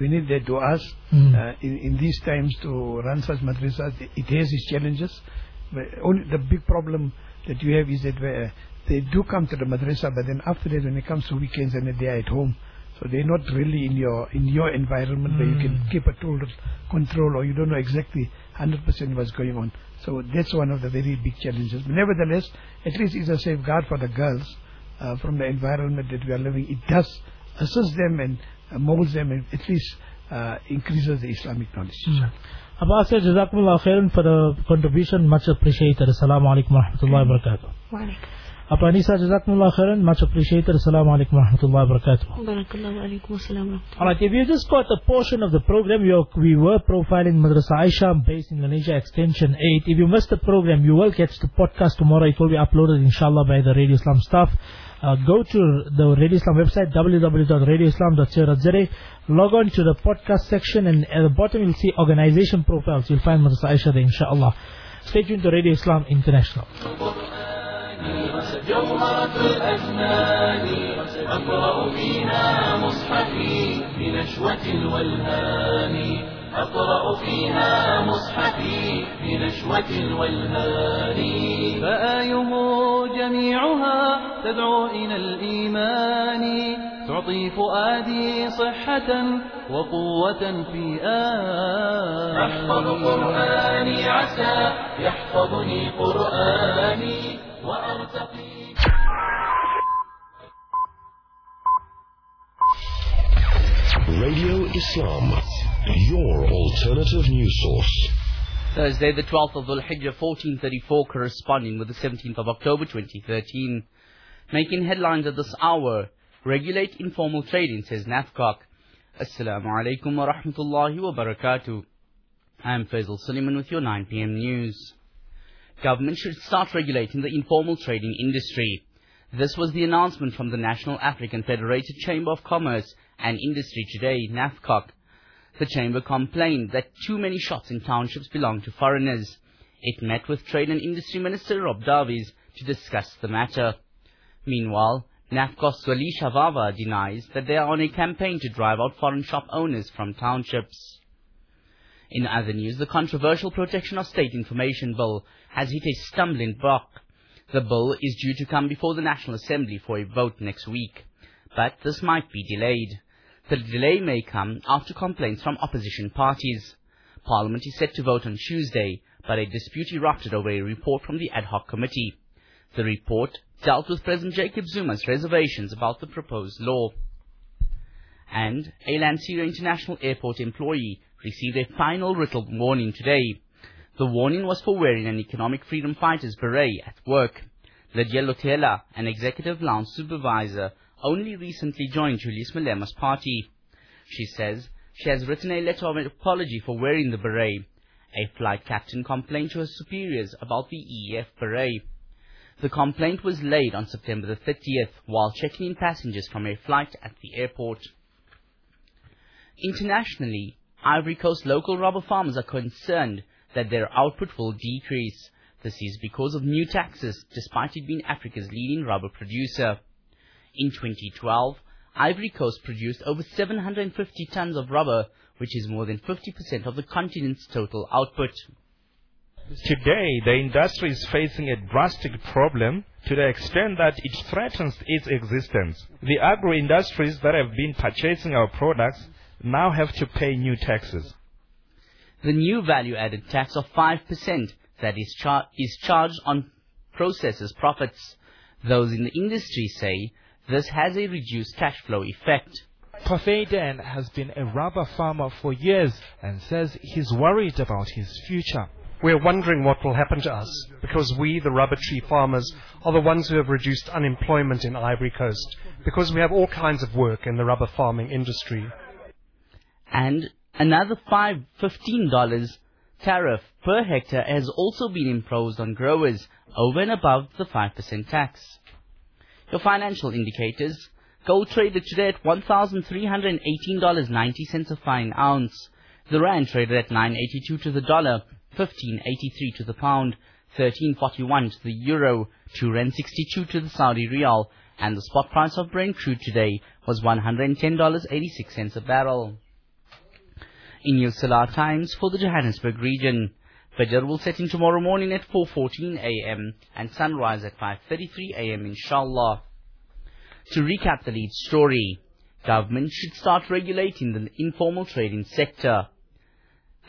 we need their du'as Mm. uh, in, in these times to run such madrasas. It has its challenges. But only the big problem that you have is that uh, they do come to the madrasa, but then after that, when it comes to weekends and they are at home, so they're not really in your in your environment where you can Mm. keep a total control, or you don't know exactly 100% what's going on. So that's one of the very big challenges. But nevertheless, at least it's a safeguard for the girls uh, from the environment that we are living. It does Assists them and uh, molds them and at least uh, increases the Islamic knowledge. Mm. Abbas, Jazakumullah khairan for the contribution, much appreciated. Assalamu alaikum wa rahmatullahi wa barakatuh. Wa alaikum. Apa Nisa Jazakumullah khairan, much appreciated. Assalamu alaikum wa rahmatullahi wa barakatuh. Barakallahu alaikum assalam Alright, if you just caught a portion of the program, we, we were profiling Madrasa Aisha based in Indonesia Extension 8. If you missed the program, you will catch the podcast tomorrow. It will be uploaded inshallah by the Radio Islam staff Uh, go to the Radio Islam website www.radioislam.co.za log on to the podcast section and at the bottom you'll see organization profiles you'll find Madrasa Aisha there inshallah stay tuned to Radio Islam International جوهرة الأزمان أقرأ فيها مصحفي بنشوة الولهان أقرأ فيها مصحفي بنشوة الولهان فآيه جميعها تدعو إلى الإيمان. تعطي فؤادي صحة وقوة في آن. أحفظ قرآني عسى يحفظني قرآني وأرتقي Islam, your alternative news source. Thursday, the 12th of Dhul Hijjah, 1434, corresponding with the 17th of October 2013. Making headlines at this hour, regulate informal trading, says NAFCOC. Assalamu alaikum wa rahmatullahi wa barakatuh. I'm Faisal Suleiman with your 9 pm news. Government should start regulating the informal trading industry. This was the announcement from the National African Federated Chamber of Commerce and Industry today, NAFCOC. The chamber complained that too many shops in townships belong to foreigners. It met with Trade and Industry Minister Rob Davies to discuss the matter. Meanwhile, NAFCO's Swali Shavava denies that they are on a campaign to drive out foreign shop owners from townships. In other news, the controversial Protection of State Information Bill has hit a stumbling block. The bill is due to come before the National Assembly for a vote next week, but this might be delayed. The delay may come after complaints from opposition parties. Parliament is set to vote on Tuesday, but a dispute erupted over a report from the ad hoc committee. The report dealt with President Jacob Zuma's reservations about the proposed law. And a Lanseria International Airport employee received a final written warning today. The warning was for wearing an Economic Freedom Fighters beret at work. Lydia Lotela, an executive lounge supervisor, only recently joined Julius Malema's party. She says she has written a letter of apology for wearing the beret. A flight captain complained to her superiors about the EFF beret. The complaint was laid on September the 30th while checking in passengers from a flight at the airport. Internationally, Ivory Coast local rubber farmers are concerned that their output will decrease. This is because of new taxes, despite it being Africa's leading rubber producer. In 2012, Ivory Coast produced over 750 tons of rubber, which is more than 50% of the continent's total output. Today, the industry is facing a drastic problem to the extent that it threatens its existence. The agro industries that have been purchasing our products now have to pay new taxes. The new value-added tax of 5% that is, char- is charged on processors' profits. Those in the industry say this has a reduced cash flow effect. Parfaiden has been a rubber farmer for years and says he's worried about his future. We're wondering what will happen to us because we, the rubber tree farmers, are the ones who have reduced unemployment in Ivory Coast because we have all kinds of work in the rubber farming industry. And another five, $15 tariff per hectare has also been imposed on growers over and above the 5% tax. Your financial indicators. Gold traded today at $1,318.90 a fine ounce. The rand traded at 982 to the dollar, 1583 to the pound, 1341 to the euro, 2 rand 62 to the Saudi rial, and the spot price of Brent crude today was $110.86 a barrel. in your Salah times for the Johannesburg region. Fajr will set in tomorrow morning at 4.14 a.m. and sunrise at 5.33 a.m. inshallah. To recap the lead story, government should start regulating the informal trading sector.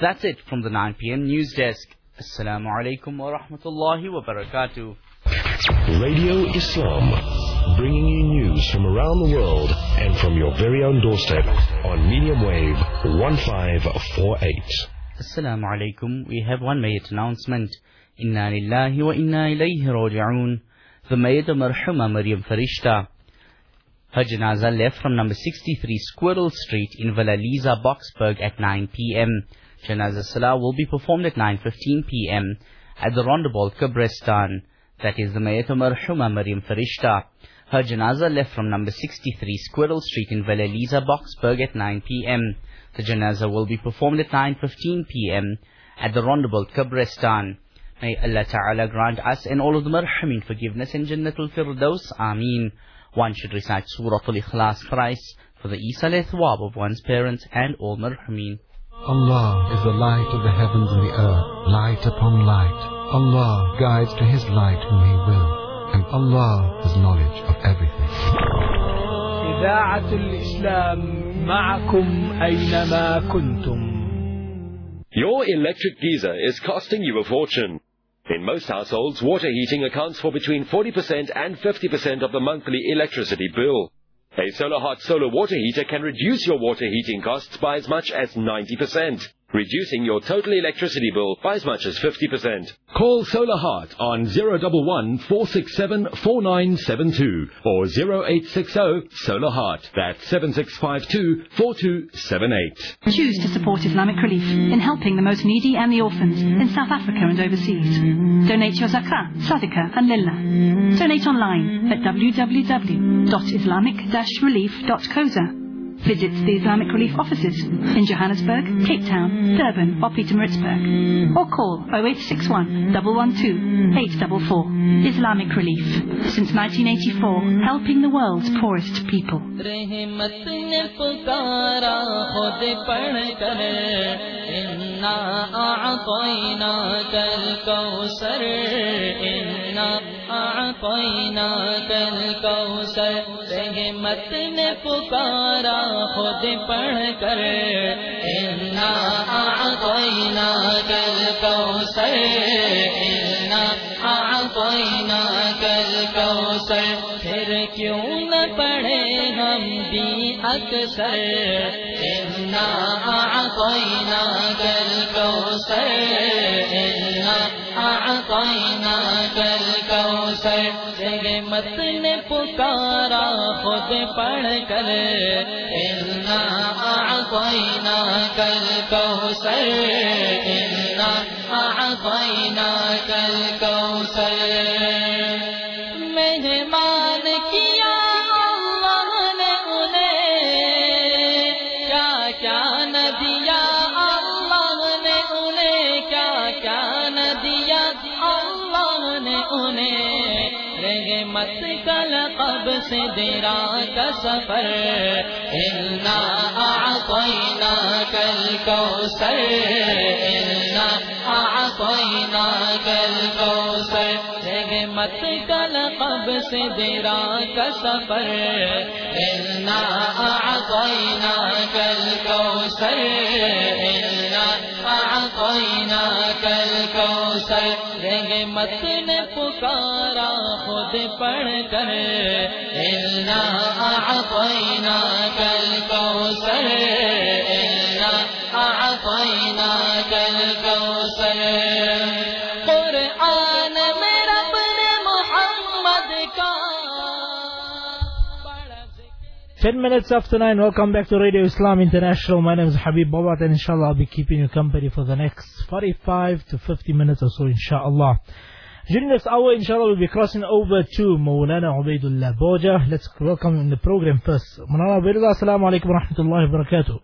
That's it from the 9 p.m. news desk. Assalamu alaikum wa rahmatullahi wa barakatuh. Radio Islam, bringing you news from around the world and from your very own doorstep on medium wave 1548. Assalamu alaikum. We have one Mayyat announcement. Inna lillahi wa inna ilayhi raji'un. The Mayyat Marhuma Maryam Farishta. Her janazah left from number 63 Squirrel Street in Vallaliza, Boksburg at 9 p.m. Janazah Salah will be performed at 9.15 p.m. at the Rondebult Kabristan. That is the Mayyat Marhuma Maryam Farishta. Her janazah left from number 63 Squirrel Street in Vallaliza, Boksburg at 9 p.m. The janaza will be performed at 9.15 p.m. at the Rondebult Kabristan. May Allah Ta'ala grant us and all of the marhameen forgiveness and Jannatul Firdaus. Ameen. One should recite Surah Al-Ikhlas thrice for the Isal Ithwab of one's parents and all marhameen. Allah is the light of the heavens and the earth, light upon light. Allah guides to His light whom He will, and Allah has knowledge of everything. إذاعة Islam. معكم أينما كنتم. Your electric geyser is costing you a fortune. In most households, water heating accounts for between 40% and 50% of the monthly electricity bill. A solar hot solar water heater can reduce your water heating costs by as much as 90%, reducing your total electricity bill by as much as 50%. Call Solar Heart on 011 467 4972 or 0860 Solar Heart. That's 7652 4278. Choose to support Islamic Relief in helping the most needy and the orphans in South Africa and overseas. Donate your zakah, sadaqah and lillah. Donate online at www.islamic-relief.coza. Visits the Islamic Relief offices in Johannesburg, Cape Town, Durban or Peter or call 0861 112 844. Islamic Relief, since 1984, helping the world's poorest people. إنا أعطيناك الكوثر مت نے پکارا خود پڑھ کر۔ انا اعطینا کل کوثر انا آئینا کل کو سر پھر کیوں نہ پڑھے ہم بھی اکثر۔ انا اعطینا کل کوثر انا آئینا امت نے پکارا خود پڑھ کر۔ کوئینا کل کو سر کوئینا کل کو سر مہمان کیا اللہ نے انہیں؟ کیا کیا نہ اللہ نے انہیں؟ کیا کیا نہ اللہ نے انہیں؟ گے مت کل قب سے دیرا کا سفر۔ ہلنا کوئی کل کو سر ہلنا کوئی کل کو سر مت کل قب سے دیرا کا سفر۔ ہلنا کوئی نہ کل کو سر مت نے پکارا خود پڑھ کر ہلنا آ کر Ten minutes after nine, welcome back to Radio Islam International. My name is Habib Bobat and inshallah I'll be keeping you company for the next 45 to 50 minutes or so inshallah. During this hour inshallah we'll be crossing over to Mawlana Ubaidullah Boja. Let's welcome in the program first. Mawlana Ubaidullah, assalamu alaikum wa rahmatullahi wa barakatuh.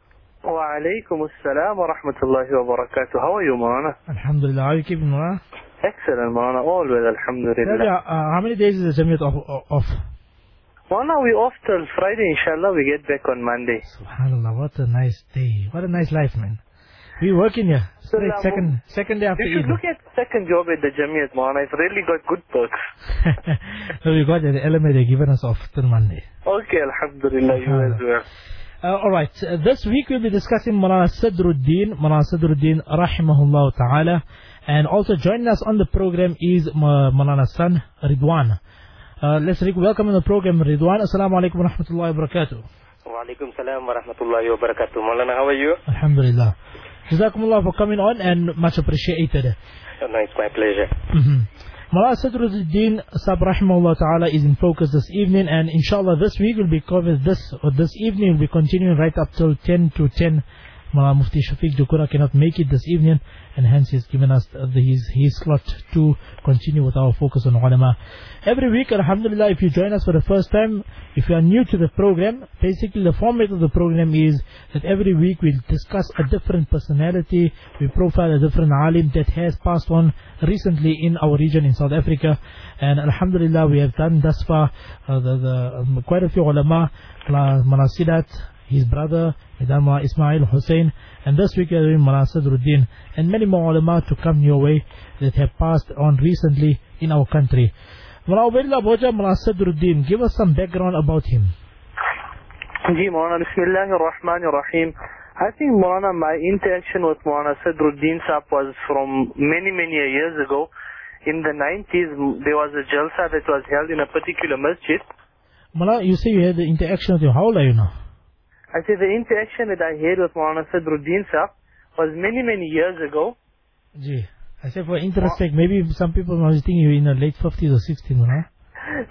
Wa alaikum assalam wa rahmatullahi wa barakatuh. How are you Mawlana? Alhamdulillah, how are you keeping Mawlana? Excellent Mawlana, always alhamdulillah. Uh, how many days is the Jamiat off? off? Marana, we off till Friday, inshallah. We get back on Monday. Subhanallah, what a nice day. What a nice life, man. We working here. So Straight now- second, second day after You should look at second job at the Jamiyat, Maulana. It's really got good perks. so we got the LMA they given us off till Monday. Okay, Alhamdulillah, you as well. Uh, alright, uh, this week we'll be discussing Malana Sadruddin, Malana Sadruddin rahimahullah ta'ala. And also joining us on the program is Ma- Malana's son, Ridwan. Uh, let's welcome on the program Ridwan. Assalamu alaikum wa rahmatullahi wa barakatuh. Walaikum salam wa rahmatullahi wa barakatuh. Maulana, how are you? Alhamdulillah. Jazakumullah for coming on and much appreciated. Oh, no, it's my pleasure. Mm-hmm. Mullah Sadruddin Sab Rahimahullah Ta'ala is in focus this evening and inshallah this week will be covered this or this evening will be continuing right up till 10 to 10. Mullah Mufti Shafiq Jakhura cannot make it this evening and hence he's given us the, his, his slot to continue with our focus on ulama. Every week, Alhamdulillah, if you join us for the first time, if you are new to the program, basically the format of the program is that every week we'll discuss a different personality, we profile a different alim that has passed on recently in our region in South Africa. And Alhamdulillah, we have done thus far uh, the, the, um, quite a few ulama, Manasidat, his brother, Idama Ismail Hussein, and this week we are doing Mullah Sadruddin, and many more ulama to come your way that have passed on recently in our country. Mullah Ubaidullah Boja Mullah Sadruddin, give us some background about him. Ji Maulana, Bismillah ar-Rahman ar-Rahim. I think Maulana, my interaction with Maulana Sadruddin Saab was from many, many years ago. In the 90s, there was a jalsa that was held in a particular masjid. Mullah, you say you had the interaction with him. How old are you now? I say the interaction that I had with Maulana Sadruddin Saab was many, many years ago. Gee, I say for interest sake, maybe some people must think you're in the late 50s or 60s, Mullah.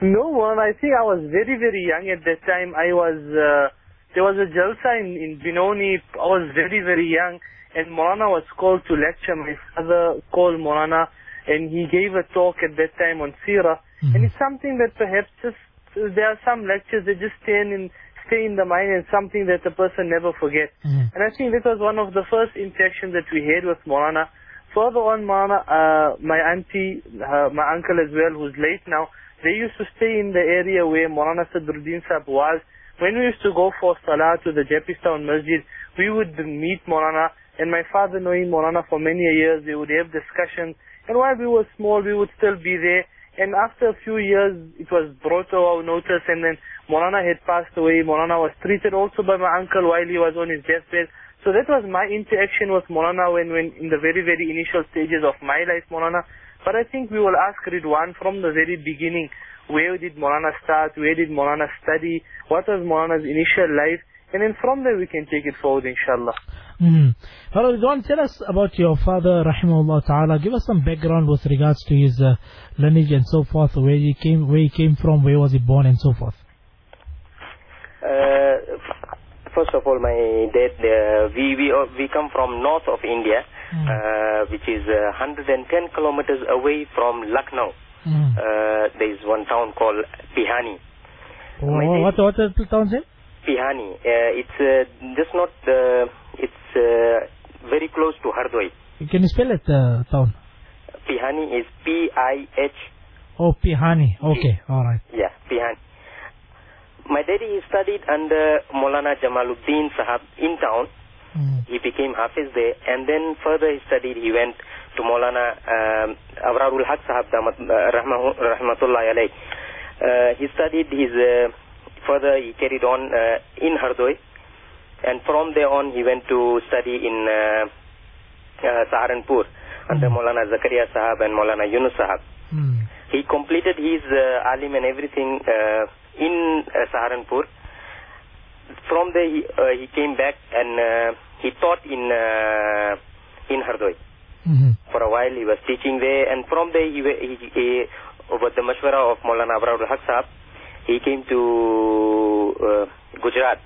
No one, I think I was very, very young at that time. I was, uh, there was a jalsa in, in Benoni. I was very, very young and Maulana was called to lecture. My father called Maulana and he gave a talk at that time on Sirah. And it's something that perhaps just, there are some lectures that just stay in, stay in the mind and something that the person never forgets. And I think this was one of the first interactions that we had with Maulana. Further on, Maulana, uh, my auntie, uh, my uncle as well, who's late now, they used to stay in the area where Maulana Sadruddin Sahib was. When we used to go for Salah to the Jeppestown Masjid, we would meet Maulana, and my father knowing Maulana for many years, they would have discussions. And while we were small, we would still be there. And after a few years, it was brought to our notice, and then Maulana had passed away. Maulana was treated also by my uncle while he was on his deathbed. So that was my interaction with Maulana when, when in the very, very initial stages of my life, Maulana. But I think we will ask Ridwan from the very beginning, where did Maulana start, where did Maulana study, what was Maulana's initial life, and then from there we can take it forward, inshallah. Mm-hmm. Well, Ridwan, tell us about your father, Rahimahullah Ta'ala. Give us some background with regards to his uh, lineage and so forth, where he came, where he came from, where was he born, and so forth. Uh, first of all, my dad, uh, we, we, uh, we come from north of India, uh, which is uh, 110 kilometers away from Lucknow. Uh, there is one town called Pihani. Oh, what, what is the town's name? Pihani. Uh, it's uh, just not, uh, it's uh, very close to Hardoi. Can you spell it, uh, town? Pihani is P-I-H, Oh, Pihani. Okay, alright. yeah, Pihani. My daddy he studied under Maulana Jamaluddin Sahab in town. He became Hafiz there and then further he studied, he went to Maulana um, Abrarul Haq Sahab uh, Rahmahu- Rahmatullah alayh. Uh, he studied his, uh, further he carried on uh, in Hardoi and from there on he went to study in uh, uh, Saharanpur under Maulana Zakaria Sahab and Maulana Yunus Sahab. He completed his uh, alim and everything uh, in uh, Saharanpur. From there, he, uh, he came back and uh, he taught in uh, in Hardoi. For a while, he was teaching there, and from there, he, he, he with the mashwara of Maulana Abrarul Haq Sahab, he came to uh, Gujarat.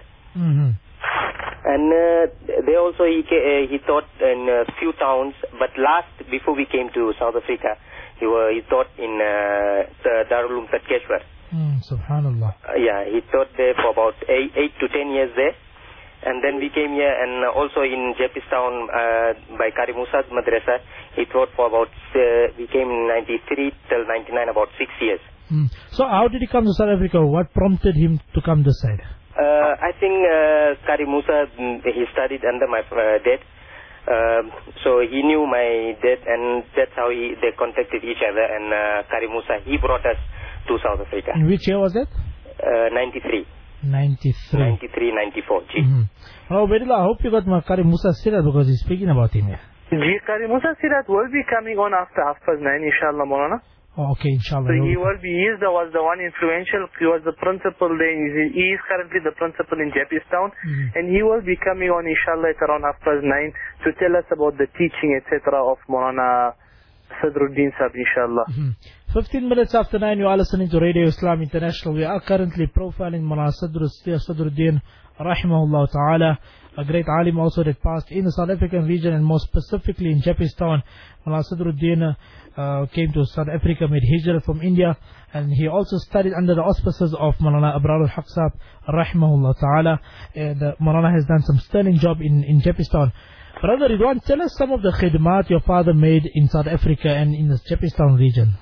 And uh, there also he uh, he taught in a few towns, but last before we came to South Africa, he were he taught in uh, Darul Uloom Tadkeshwar. Mm, Subhanallah. Uh, yeah, he taught there for about eight, eight to ten years there. And then we came here and also in Jeppestown uh, by Kari Musad Madrasa, he taught for about, uh, we came in 93 till 99, about six years. Mm. So how did he come to South Africa? What prompted him to come this side? Uh, I think uh, Kari Musa, mm, he studied under my uh, dad. Um, so he knew my dad, and that's how he, they contacted each other. And uh, Karim Musa, he brought us to South Africa. In which year was that? Uh, 93. 93. 93, 94. Gee. Mm-hmm. Oh, Bedullah, I hope you got Makari Musa Sidat because he's speaking about him here. Ji Karim Musa Sidat will be coming on after half past nine, inshallah, Maulana. Oh, okay, inshallah. So he will be, he is the, was the one influential, he was the principal there, he is- currently the principal in Jeppestown, and he will be coming on inshallah at around half past nine to tell us about the teaching, etc. of Maulana Sadruddin Sahib, inshallah. 15 minutes after 9, you are listening to Radio Islam International. We are currently profiling Mullah Sadr, Sadruddin, rahimahullah ta'ala, a great alim also that passed in the South African region and more specifically in Jeppestown. Mullah Sadruddin uh, came to South Africa, made hijrah from India, and he also studied under the auspices of Mullah Abrar al-Haq Sahib, rahimahullah ta'ala. And uh, Mullah has done some sterling job in, in Jeppestown. Brother Ridwan, tell us some of the khidmat your father made in South Africa and in the Japistown region.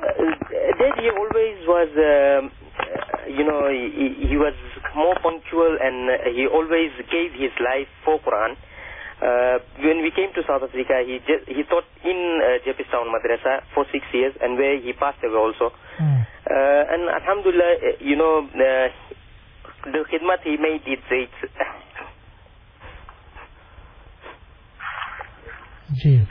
Dad, he always was, um, uh, you know, he, he was more punctual and uh, he always gave his life for Quran. Uh, when we came to South Africa, he just, he taught in uh, Jeppestown Madrasa for six years, and where he passed away also. Uh, and Alhamdulillah, uh, you know, uh, the khidmat he made, it's, it's Gee.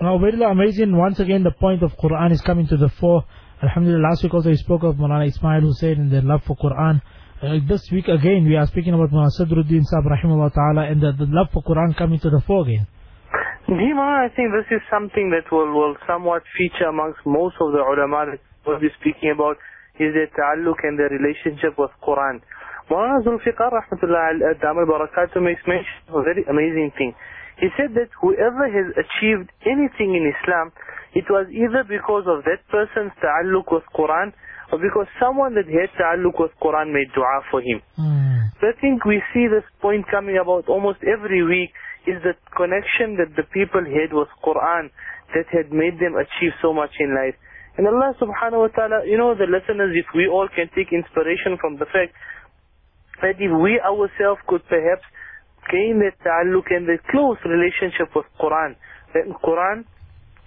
Now, very amazing. Once again, the point of Quran is coming to the fore. Alhamdulillah, last week also we spoke of Mulana Ismail Hussein and their love for Quran. Uh, this week again, we are speaking about Mulana Sadruddin Sahib rahimahullah ta'ala and the, the love for Quran coming to the fore again. Dima, I think this is something that will, will somewhat feature amongst most of the ulama that we'll be speaking about is their ta'alluq and their relationship with Quran. Mawlana Zulfiqar rahmatullah al Damal Barakatuh makes mention of a very amazing thing. He said that whoever has achieved anything in Islam, it was either because of that person's ta'alluq with Quran or because someone that had ta'alluq with Quran made dua for him. Hmm. So I think we see this point coming about almost every week is the connection that the people had with Quran that had made them achieve so much in life. And Allah subhanahu wa ta'ala, you know the listeners, if we all can take inspiration from the fact that if we ourselves could perhaps gain that ta'alluq and that close relationship with Quran, then Quran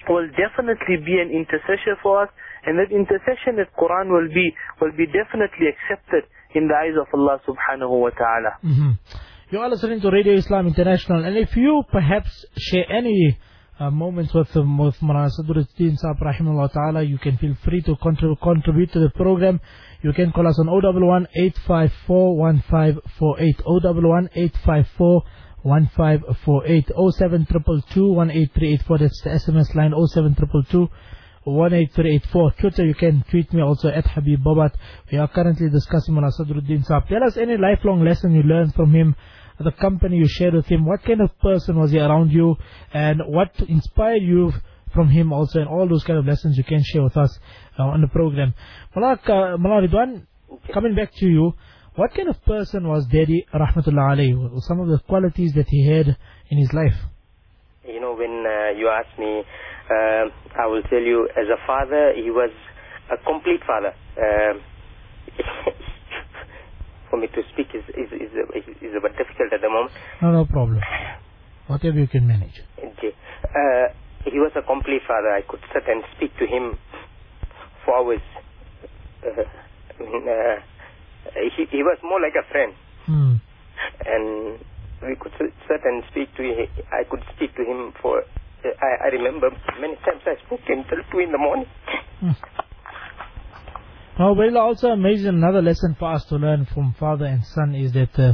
will definitely be an intercessor for us and that intercession that Quran will be, will be definitely accepted in the eyes of Allah subhanahu wa ta'ala. Mm-hmm. You are listening to Radio Islam International, and if you perhaps share any uh, moments with um, with Mulana Sadruddin Sahib rahimahullah ta'ala, you can feel free to contrib- contribute to the program. You can call us on 011 854 1548, 011 854 1548, 07222 18384, that's the SMS line 07222 18384. Twitter, you can tweet me also at Habib Bobat. We are currently discussing Mullah Sadruddin Saab. Tell us any lifelong lesson you learned from him, the company you shared with him. What kind of person was he around you, and what inspired you from him also, and all those kind of lessons you can share with us uh, on the program. Mullah, uh, Mullah Ridwan, coming back to you, what kind of person was Daddy Rahmatullah alayhi? Some of the qualities that he had in his life. You know, when uh, you ask me, uh, I will tell you, as a father, he was a complete father. Um for me to speak is is is, is a bit difficult at the moment. No, no problem. Whatever you can manage. Okay. Uh, he was a complete father. I could sit and speak to him for hours. Uh, I mean, uh, he, he was more like a friend. Hmm. And we could sit and speak to him. I could speak to him for, I, I remember many times I spoke to him till 2 in the morning. Now, well, also amazing another lesson for us to learn from father and son is that uh,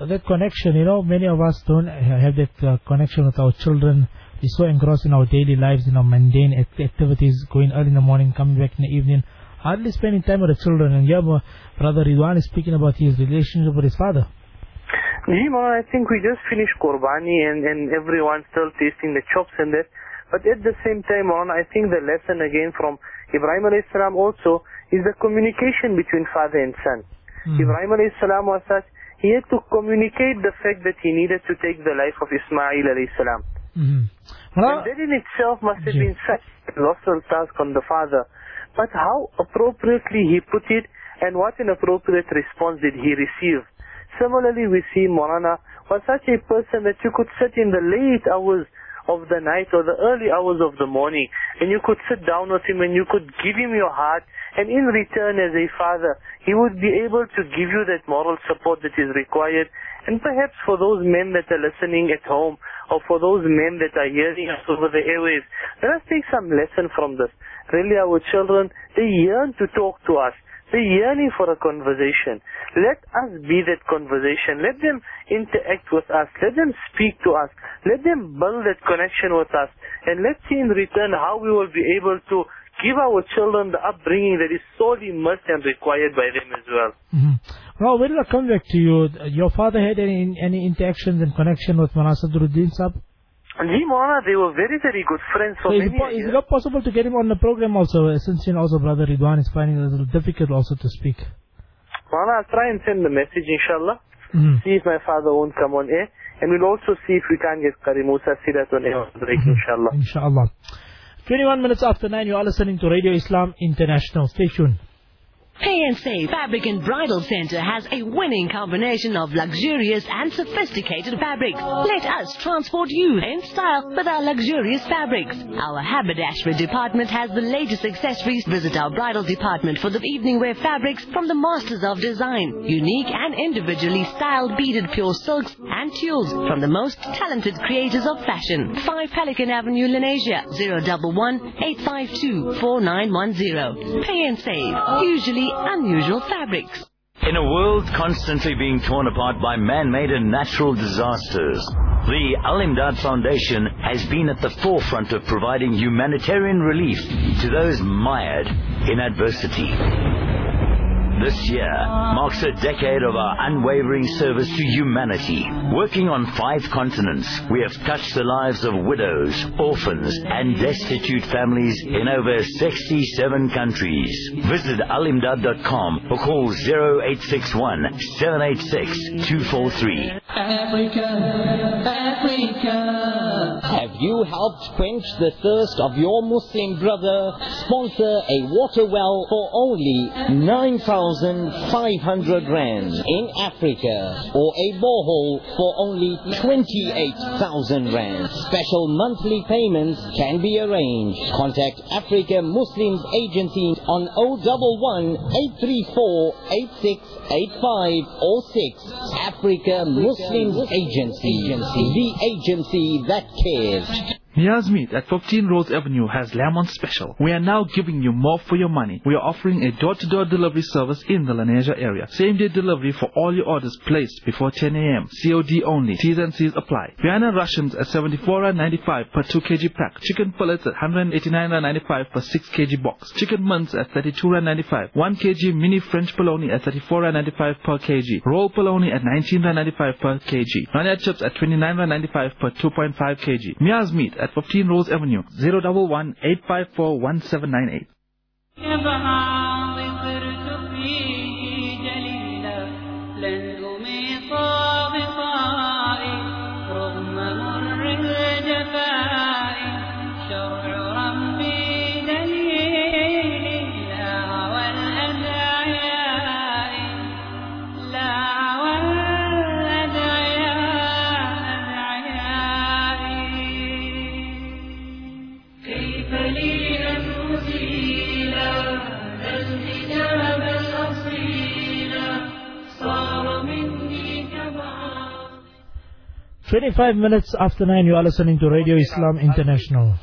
that connection. You know, many of us don't have that uh, connection with our children. We're so engrossed in our daily lives, in our mundane act- activities, going early in the morning, coming back in the evening, hardly spending time with the children. And here, uh, brother Ridwan is speaking about his relationship with his father. Jima, I think we just finished Qurbani and, and everyone's still tasting the chops and that. But at the same time on, I think the lesson again from Ibrahim alayhi salam also is the communication between father and son. Ibrahim alayhi salam was such, he had to communicate the fact that he needed to take the life of Ismail alayhi salam. Mm-hmm. and that in itself must have been such a colossal task on the father. But how appropriately he put it and what an appropriate response did he receive. Similarly, we see Morana was such a person that you could sit in the late hours of the night or the early hours of the morning and you could sit down with him and you could give him your heart and in return as a father he would be able to give you that moral support that is required. And perhaps for those men that are listening at home or for those men that are hearing us over the airwaves let us take some lesson from this. Really our children they yearn to talk to us they're yearning for a conversation. Let us be that conversation. Let them interact with us. Let them speak to us. Let them build that connection with us. And let's see in return how we will be able to give our children the upbringing that is sorely must and required by them as well. Mm-hmm. Well, when I come back to you, your father had any any interactions and connection with Mulana Sadruddin Ji Maulana, they were very, very good friends for So is, many it, po- is it not possible to get him on the program also, uh, since you know also Brother Ridwan is finding it a little difficult also to speak? Maulana, I'll try and send the message, inshallah. Mhm. See if my father won't come on air. And we'll also see if we can get Qari Musa Sidat on air on break, inshallah. Inshallah. 21 minutes after 9, you are listening to Radio Islam International. Stay tuned. Save Fabric and Bridal Center has a winning combination of luxurious and sophisticated fabrics. Let us transport you in style with our luxurious fabrics. Our haberdashery department has the latest accessories. Visit our bridal department for the evening wear fabrics from the masters of design. Unique and individually styled beaded pure silks and tulles from the most talented creators of fashion. 5 Pelican Avenue, Lenasia, 011 852 4910. Pay and Save. Usually unusual fabrics. In a world constantly being torn apart by man-made and natural disasters, the Al Imdad Foundation has been at the forefront of providing humanitarian relief to those mired in adversity. This year marks a decade of our unwavering service to humanity. Working on five continents, we have touched the lives of widows, orphans, and destitute families in over 67 countries. Visit alimdad.com or call 0861 786 243. Africa, Africa. You helped quench the thirst of your Muslim brother? Sponsor a water well for only 9,500 rand in Africa or a borehole for only 28,000 rand. Special monthly payments can be arranged. Contact Africa Muslims Agency on 011 834 8685 or 6. Africa Muslims Agency, the agency that cares. Niaz Meat at 15 Rose Avenue has lemon special. We are now giving you more for your money. We are offering a door-to-door delivery service in the Lenasia area. Same-day delivery for all your orders placed before 10 a.m. COD only. T's and C's apply. Vienna Russians at 74.95 per 2 kg pack. Chicken fillets at 189.95 per 6 kg box. Chicken mince at 32.95. 1 kg mini French bologna at 34.95 per kg. Roll bologna at 19.95 per kg. Nanya chips at 29.95 per 2.5 kg. Mia's Meat at 15 Rose Avenue. 011 854 1798. 25 minutes after 9, you are listening to Radio Islam International.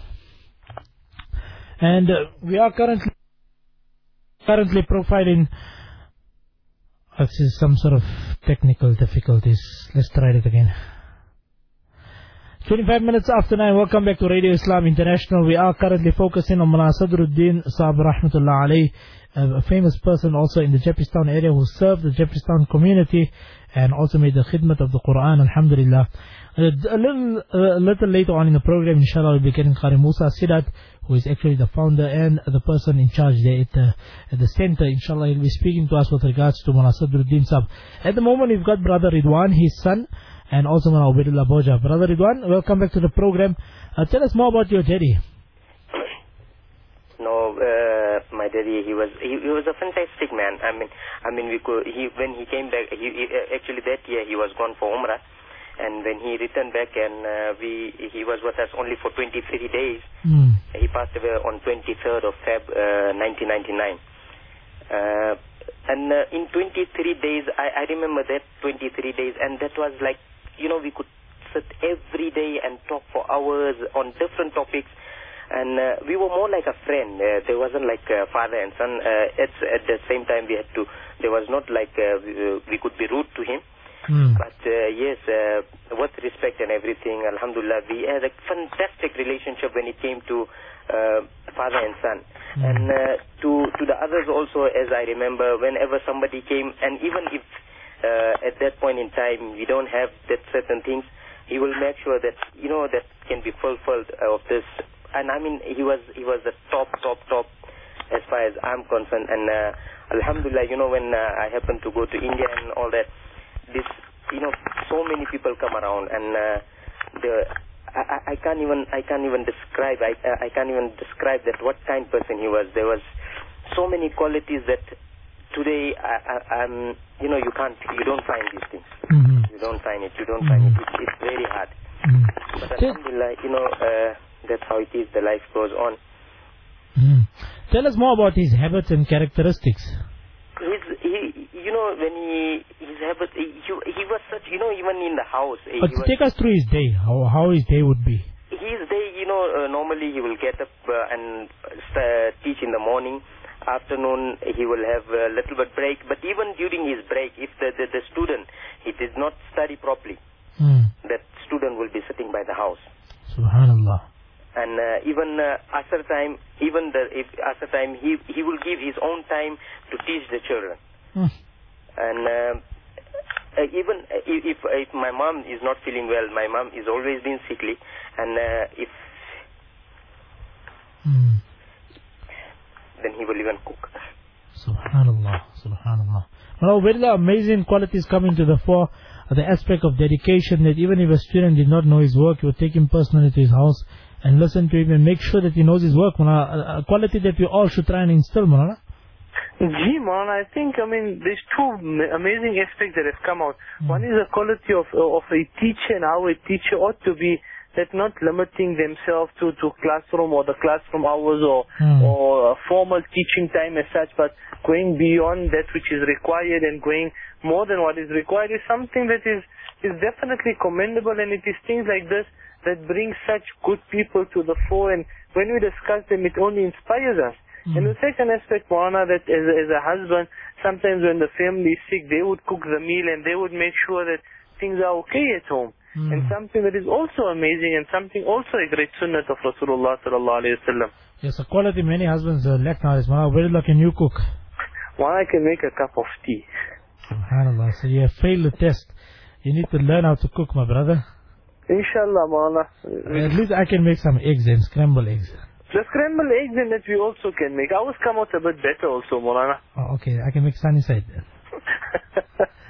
And uh, we are currently currently profiling. This is some sort of technical difficulties. Let's try it again. 25 minutes after 9, welcome back to Radio Islam International. We are currently focusing on Mullah Sadruddin Saab Rahmatullah alayh, a famous person also in the Jeppestown area who served the Jeppestown community and also made the khidmat of the Quran, Alhamdulillah. A little, a little later on in the program, inshallah, we'll be getting Qari Musa Sidat, who is actually the founder and the person in charge there at the, at the center. Inshallah, he'll be speaking to us with regards to Mullah Sadruddin Saab. At the moment, we've got Brother Ridwan, his son, and also Mullah Ubaidullah Boja. Brother Ridwan, welcome back to the program. Uh, tell us more about your daddy. No, uh, my daddy, he was he, he was a fantastic man. I mean, I mean, we could he when he came back, he, he uh, actually that year he was gone for Umrah, and when he returned back and uh, we he was with us only for 23 days. Mm. He passed away on 23rd of Feb, uh, 1999. Uh, and uh, in 23 days, I, I remember that 23 days, and that was like, you know, we could sit every day and talk for hours on different topics. And uh, we were more like a friend. Uh, there wasn't like uh, father and son. Uh, it's, at the same time, we had to. There was not like uh, we, uh, we could be rude to him. But uh, yes, uh, with respect and everything, Alhamdulillah, we had a fantastic relationship when it came to uh, father and son. And uh, to to the others also, as I remember, whenever somebody came, and even if uh, at that point in time we don't have that certain things, he will make sure that you know that can be fulfilled of this. And I mean, he was he was the top top top as far as I'm concerned. And uh, Alhamdulillah, you know, when uh, I happened to go to India and all that, this you know so many people come around and uh, the I, I- I can't even I can't even describe I I can't even describe that what kind person he was there was so many qualities that today I, I, I'm you know you can't you don't find these things. You don't find it you don't find it. It's, it's very hard. But alhamdulillah you know uh, that's how it is. The life goes on. Tell us more about his habits and characteristics. His, he, you know, when he, his habits, he, he was such, you know, even in the house, But was, take us through his day, how, how his day would be. his day, you know, uh, normally he will get up uh, and uh, teach in the morning. Afternoon, he will have a little bit break. But even during his break, if the, the, the student, he did not study properly, that student will be sitting by the house. Subhanallah. And uh, even uh, Asr time, even the if Asr time, he he will give his own time to teach the children. Hmm. And uh, uh, even uh, if if my mom is not feeling well, my mom is always been sickly, and uh, if then he will even cook. Subhanallah, Subhanallah. Well, very amazing qualities coming to the fore. Uh, The aspect of dedication that even if a student did not know his work, he would take him personally to his house and listen to him and make sure that he knows his work. Mulana. A, a quality that we all should try and instill, Mulana. Gee, man, I think, I mean, there's two amazing aspects that have come out. Hmm. One is the quality of uh, of a teacher and how a teacher ought to be that not limiting themselves to, to classroom or the classroom hours or, hmm. or formal teaching time as such, but going beyond that which is required and going more than what is required is something that is, is definitely commendable and it is things like this that bring such good people to the fore and when we discuss them it only inspires us. Hmm. And the second aspect, Moana, that as, as a husband, sometimes when the family is sick, they would cook the meal and they would make sure that things are okay at home. And something that is also amazing and something also a great sunnah of Rasulullah sallallahu alayhi wa sallam. Yes, a quality many husbands uh, lack nowadays. Mulana, very lucky you cook? One, I can make a cup of tea. Subhanallah. So you have failed the test. You need to learn how to cook, my brother. Inshallah, Maulana. At least I can make some eggs and scramble eggs. The scrambled eggs and that we also can make. Ours come out a bit better also, Maulana. Oh, okay, I can make sunny side then.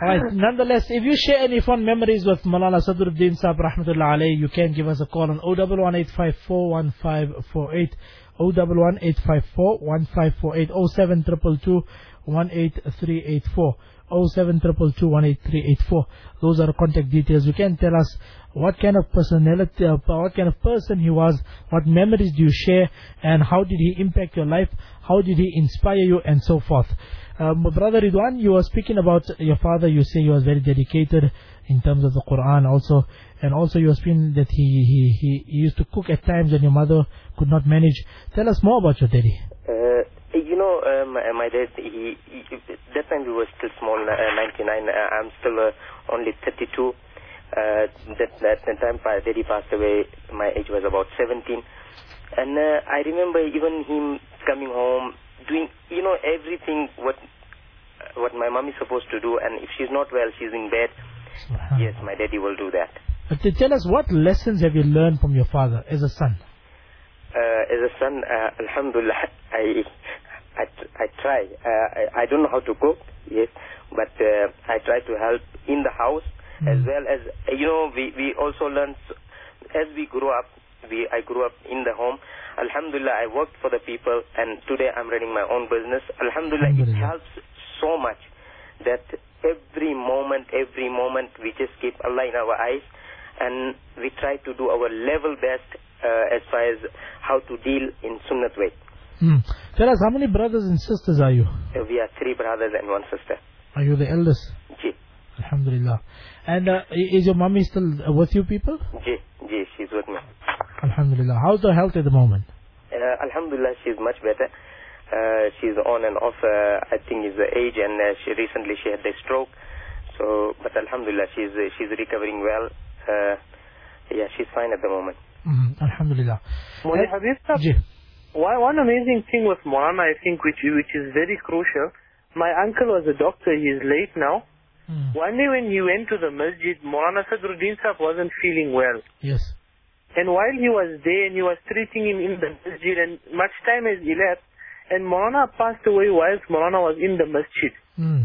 Alright, nonetheless, if you share any fond memories with Malala Sadruddin Saab Rahmatullah alayhi, you can give us a call on 01185415548, 01185415548, 07222 07222 Those are contact details. You can tell us what kind of personality, uh, what kind of person he was, what memories do you share, and how did he impact your life, how did he inspire you, and so forth. Um, Brother Ridwan, you were speaking about your father. You say he was very dedicated in terms of the Quran also. And also you were speaking that he, he, he, used to cook at times and your mother could not manage. Tell us more about your daddy. Uh, you know, uh, my, my dad, he, he, that time we were still small, uh, 99. Uh, I'm still uh, only 32. Uh, that, that, time my daddy passed away, my age was about 17. And uh, I remember even him coming home, doing, you know, everything what what my mom is supposed to do. And if she's not well, she's in bed. Yes, my daddy will do that. But tell us what lessons have you learned from your father as a son? Uh, as a son, uh, Alhamdulillah, I, I, I try. Uh, I, I don't know how to cook, yes, but uh, I try to help in the house as well as, you know, we, we also learn, as we grow up, we, I grew up in the home. Alhamdulillah, I worked for the people and today I'm running my own business. Alhamdulillah, it helps so much that every moment, every moment, we just keep Allah in our eyes, and we try to do our level best uh, as far as how to deal in Sunnat way. Hmm. Tell us, how many brothers and sisters are you? Uh, we are three brothers and one sister. Are you the eldest? Ji, Alhamdulillah. And uh, is your mommy still uh, with you people? ji, ji, she's with me. Alhamdulillah. How's her health at the moment? Uh, Alhamdulillah, she's much better. Uh, she's on and off, uh, I think, is the age, and uh, she recently she had a stroke. So, but Alhamdulillah, she's uh, she's recovering well. Uh, yeah, she's fine at the moment. Mm, Alhamdulillah. Mawli Habib sir, Ji. One, one amazing thing with Morana, I think, which which is very crucial. My uncle was a doctor. He is late now. One day when he went to the masjid, Morana Sadruddin Sahib wasn't feeling well. Yes. And while he was there and he was treating him in the masjid and much time has elapsed and Morana passed away whilst Morana was in the masjid. Hmm.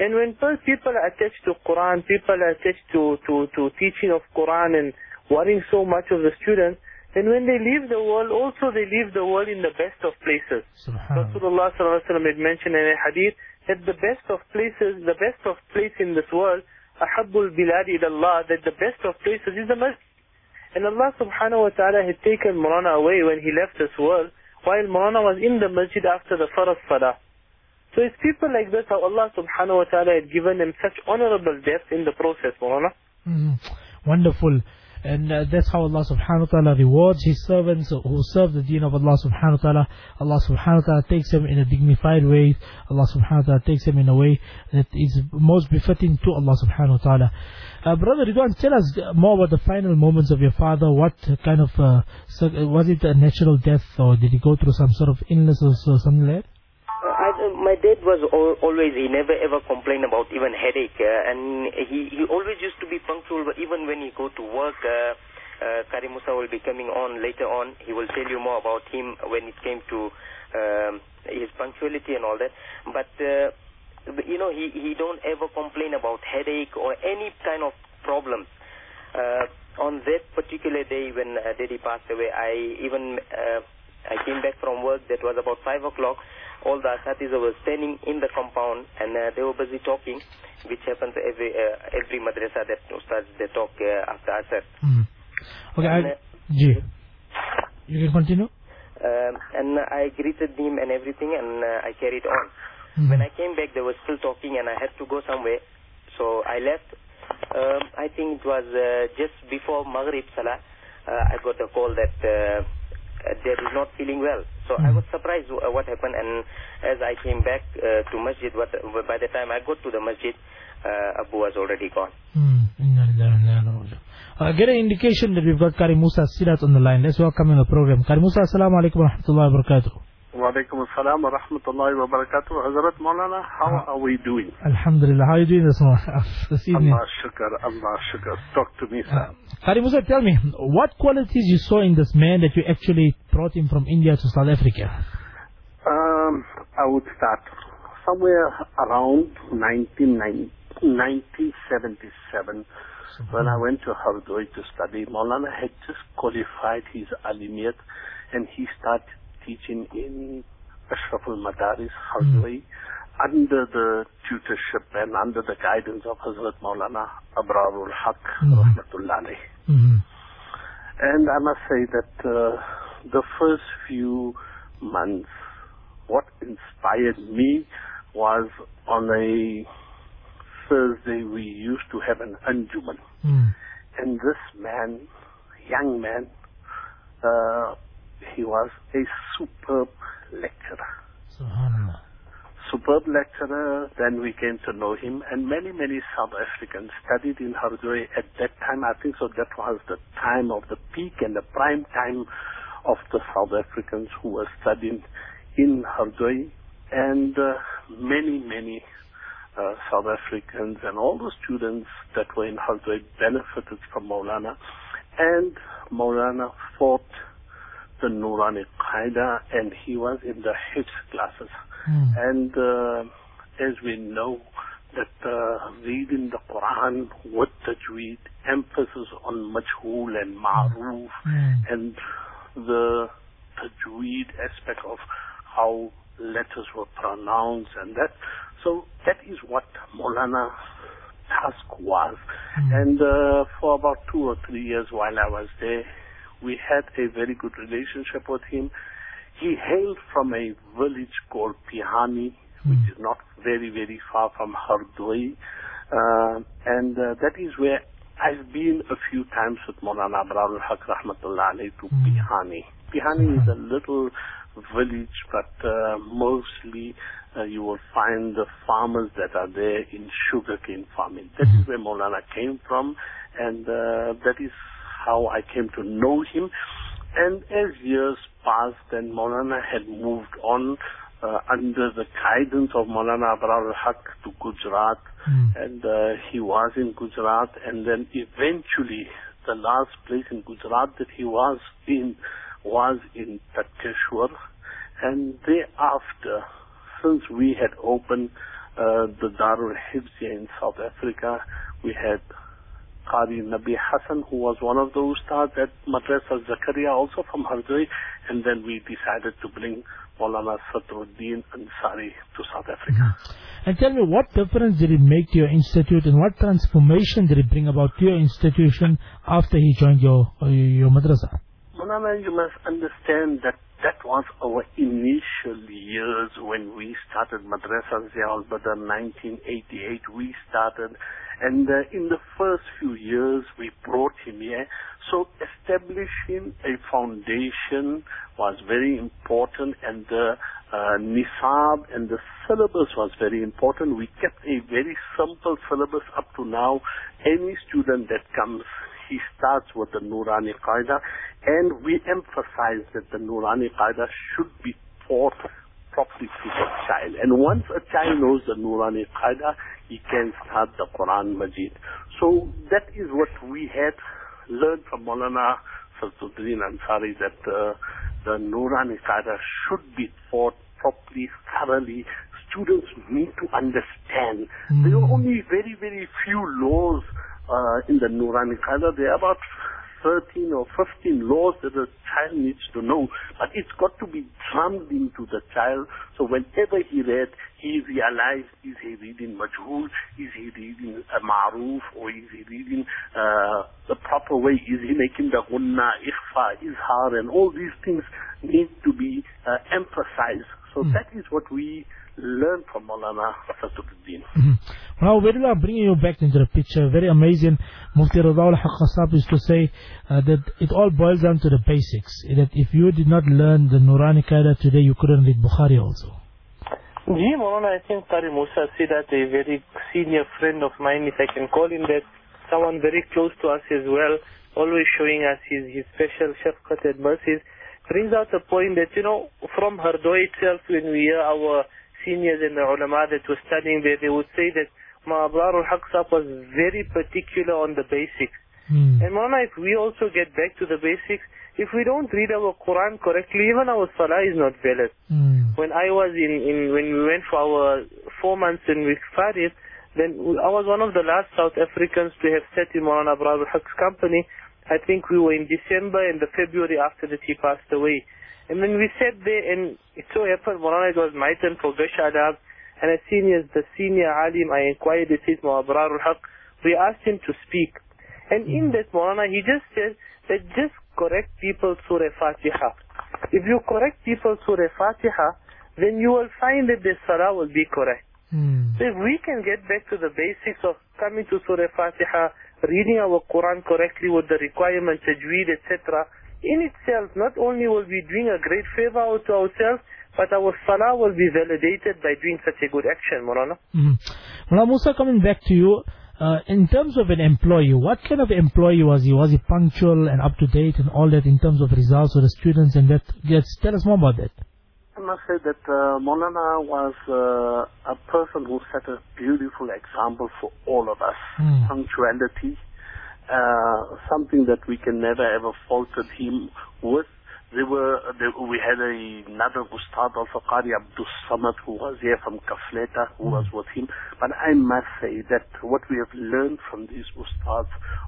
And when people are attached to Quran, people are attached to, to, to teaching of Quran and worrying so much of the students, then when they leave the world, also they leave the world in the best of places. Rasulullah sallallahu alaihi wasallam had mentioned in a hadith that the best of places, the best of place in this world, ahabbul bilad Allah, that the best of places is the masjid. And Allah subhanahu wa ta'ala had taken Marana away when he left this world, while Marana was in the masjid after the Farad Salah. So it's people like this how Allah subhanahu wa ta'ala had given them such honorable death in the process, Marana. Mm, wonderful. And uh, that's how Allah subhanahu wa ta'ala rewards His servants who serve the deen of Allah subhanahu wa ta'ala. Allah subhanahu wa ta'ala takes them in a dignified way. Allah subhanahu wa ta'ala takes them in a way that is most befitting to Allah subhanahu wa ta'ala. Uh, Brother Ridwan, tell us more about the final moments of your father. What kind of, uh, was it a natural death or did he go through some sort of illness or something like that? Uh, I, dad was al- always, he never ever complained about even headache, uh, and he, he always used to be punctual, but even when he go to work, uh, uh, Kari Musa will be coming on later on. He will tell you more about him when it came to um, his punctuality and all that. But, uh, you know, he, he don't ever complain about headache or any kind of problems. Uh, on that particular day when uh, Daddy passed away, I even uh, I came back from work. That was about five o'clock. All the asatis were standing in the compound and uh, they were busy talking, which happens every uh, every madrasa that starts they talk uh, after asar. Okay, And, I, uh, Ji. You can continue? Um, and I greeted them and everything, and uh, I carried on. When I came back, they were still talking, and I had to go somewhere, so I left. Um, I think it was uh, just before Maghrib Salah. Uh, I got a call that uh, uh, not feeling well. So I was surprised uh, what happened, and as I came back uh, to Masjid, what, by the time I got to the Masjid, uh, Abu was already gone. Hmm. Inna lillahi wa inna. Uh, get an indication that we've got Kari Musa Sirat on the line. Let's welcome him to the program. Kari Musa, assalamu alaikum wa rahmatullahi wa barakatuh. Walaikum assalam wa rahmatullahi wa barakatuh. Hazrat Maulana, how ah. are we doing? Alhamdulillah. How are you doing this morning? Ah, this evening? Allah shukr, Allah shukr. Talk to me, ah, sir. Kari Musa, tell me, what qualities you saw in this man that you actually brought him from India to South Africa? Um, I would start somewhere around 1990 1977 when I went to Hardoi to study. Maulana had just qualified his alimiyat and he started teaching in Ashraf al-Madaris, Hardoi, mm-hmm. under the tutorship and under the guidance of Hazrat Maulana Abrarul Haq, mm-hmm. rahmatullah alayh. Mm-hmm. And I must say that uh, the first few months, what inspired me was on a Thursday we used to have an anjuman. Mm. And this man, young man, he was a superb lecturer. Subhanallah. Superb lecturer, then we came to know him, and many, many South Africans studied in Hardoi at that time. I think so that was the time of the peak and the prime time of the South Africans who were studying in Hardoi, and uh, many, many uh, South Africans and all the students that were in Hardoi benefited from Maulana, and Maulana fought the Nurani Qaeda, and he was in the Hifz classes. And uh, as we know, that uh, reading the Quran with Tajweed, emphasis on Majhul and Ma'ruf, and the Tajweed aspect of how letters were pronounced and that. So that is what Molana's task was. And uh, for about two or three years while I was there, we had a very good relationship with him. He hailed from a village called Pihani, which is not very, very far from Hardoi. Uh, and uh, that is where I've been a few times with Maulana Abrar al-Haq rahmatullah alayhi to Pihani. Pihani is a little village, but uh, mostly uh, you will find the farmers that are there in sugarcane farming. That is where Maulana came from, and uh, that is how I came to know him. And as years passed and Maulana had moved on uh, under the guidance of Maulana Abrar al-Haq to Gujarat, and uh, he was in Gujarat, and then eventually the last place in Gujarat that he was in was in Tadkeshwar, and thereafter, since we had opened uh, the Darul Hibzia in South Africa, we had Qadi Nabi Hassan, who was one of the ustads at Madrasa Zakaria, also from Hardoi, and then we decided to bring Maulana Sadruddin Ansari to South Africa. Mm-hmm. And tell me, what difference did it make to your institute, and what transformation did it bring about to your institution after he joined your your madrasa? Maulana, you must understand that that was our initial years when we started Madrasa Ziaul Badr 1988. We started, and uh, in the first few years we brought him here. So establishing a foundation was very important, and the uh, nisab and the syllabus was very important. We kept a very simple syllabus up to now. Any student that comes he starts with the Nurani Qaida and we emphasize that the Nurani Qaida should be taught properly to the child. And once a child knows the Nurani Qaida, he can start the Quran Majid. So that is what we had learned from Maulana Sadruddin Ansari that uh, the Nurani Qaida should be taught properly, thoroughly. Students need to understand. There are only very, very few laws uh, in the Nurani Qaida. There are about 13 or 15 laws that a child needs to know, but it's got to be drummed into the child. So whenever he read, he realized, is he reading Majhul? Is he reading a Maruf? Or is he reading uh, the proper way? Is he making the Gunna, Ikhfa, Izhar? And all these things need to be uh, emphasized. So that is what we learn from Maulana Sadruddin. Now, when we are bringing you back into the picture, very amazing. Mufti Radaul Haqqasab used to say uh, that it all boils down to the basics. That if you did not learn the Nurani Qaida today, you couldn't read Bukhari also. Gee, Maulana, I think Qari Musa said that a very senior friend of mine, if I can call him that, someone very close to us as well, always showing us his, his special shafqat and mercies, brings out the point that, you know, from Hardoi itself, when we hear our seniors and the ulama that were studying there, they would say that Ma'abrar al-Haq was very particular on the basics. Hmm. And Maulana, if we also get back to the basics, if we don't read our Quran correctly, even our Salah is not valid. Hmm. When I was in, in, when we went for our four months in Wikfarid, then I was one of the last South Africans to have sat in Maulana Abrar al-Haq's company. I think we were in December and the February after that he passed away. And when we sat there and it so happened, Maulana, it was my turn for Gash Adab, and as senior, as the senior alim, I inquired with his Mu'abrar al-Haq, we asked him to speak. And in hmm. that Maulana, he just said that just correct people Surah Fatiha. If you correct people Surah Fatiha, then you will find that the Salah will be correct. Hmm. So if we can get back to the basics of coming to Surah Fatiha, reading our Quran correctly with the requirements, tajweed, etc., in itself, not only will we doing a great favor to ourselves, but our salah will be validated by doing such a good action, Morana. Mm. Mullah Musa, coming back to you, uh, in terms of an employee, what kind of employee was he? Was he punctual and up to date and all that in terms of results for the students and that? Yes, tell us more about that. I must say that uh, Maulana was uh, a person who set a beautiful example for all of us. Mm. Punctuality, uh, something that we can never ever faulted him with. There were, there, we had a, another Ustad Qari Abdul Samad, who was here from Kafleta, who was with him. But I must say that what we have learned from these Ustads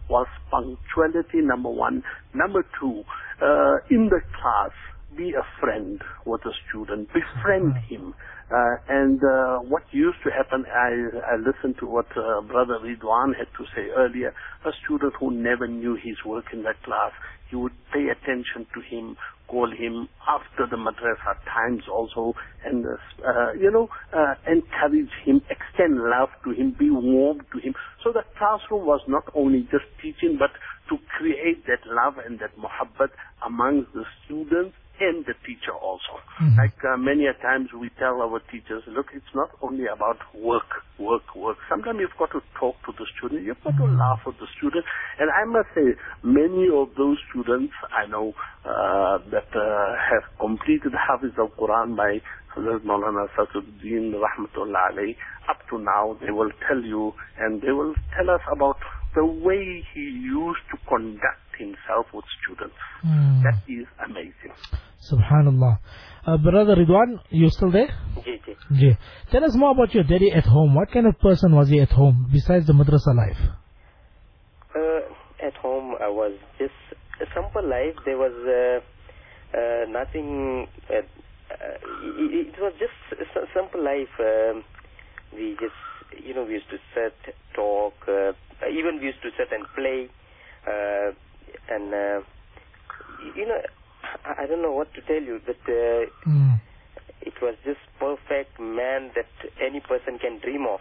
was punctuality, number one. Number two, uh, in the class, be a friend with a student, befriend him. Uh, and uh, what used to happen, I, I listened to what uh, Brother Ridwan had to say earlier. A student who never knew his work in that class, he would pay attention to him, call him after the madrasa times also, and uh, uh, you know, uh, encourage him, extend love to him, be warm to him. So the classroom was not only just teaching, but to create that love and that muhabbat amongst the students and the teacher also. Like uh, many a times we tell our teachers, look, it's not only about work, work, work. Sometimes you've got to talk to the student, you've got to laugh with the student. And I must say, many of those students I know uh, that uh, have completed Hafiz of Quran by Hazrat Maulana Sadruddin Rahmatullah alayhi, up to now, they will tell you and they will tell us about the way he used to conduct himself with students. Hmm. That is amazing. Subhanallah. Uh, Brother Ridwan, you still there? Ji, ji. Ji. Tell us more about your daddy at home. What kind of person was he at home besides the madrasa life? Uh, at home, I was just a simple life. There was uh, uh, nothing. Uh, uh, it, it was just a simple life. Um, we just, you know, we used to sit, talk. Uh, even we used to sit and play. Uh, and uh, you know, I, I don't know what to tell you, but uh, it was just perfect man that any person can dream of.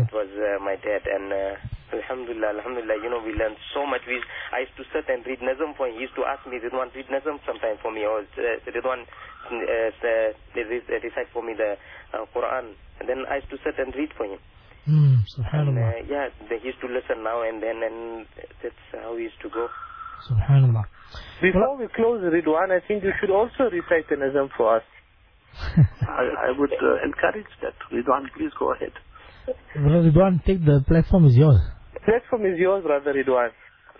It was uh, my dad, and uh, Alhamdulillah, Alhamdulillah, you know, we learned so much. We, I used to sit and read Nazam for him. He used to ask me, Ridwan, read Nazam sometime for me, or uh, Ridwan, uh, uh, recite for me the uh, Quran. And then I used to sit and read for him. Hmm, And, subhanallah. uh, yeah, they used to listen now and then, and that's how we used to go. Subhanallah. Before we close, Ridwan, I think you should also recite the Nazam for us. I, I would uh, encourage that. Ridwan, please go ahead. Brother Ridwan, take the platform is yours. Platform is yours, brother Ridwan.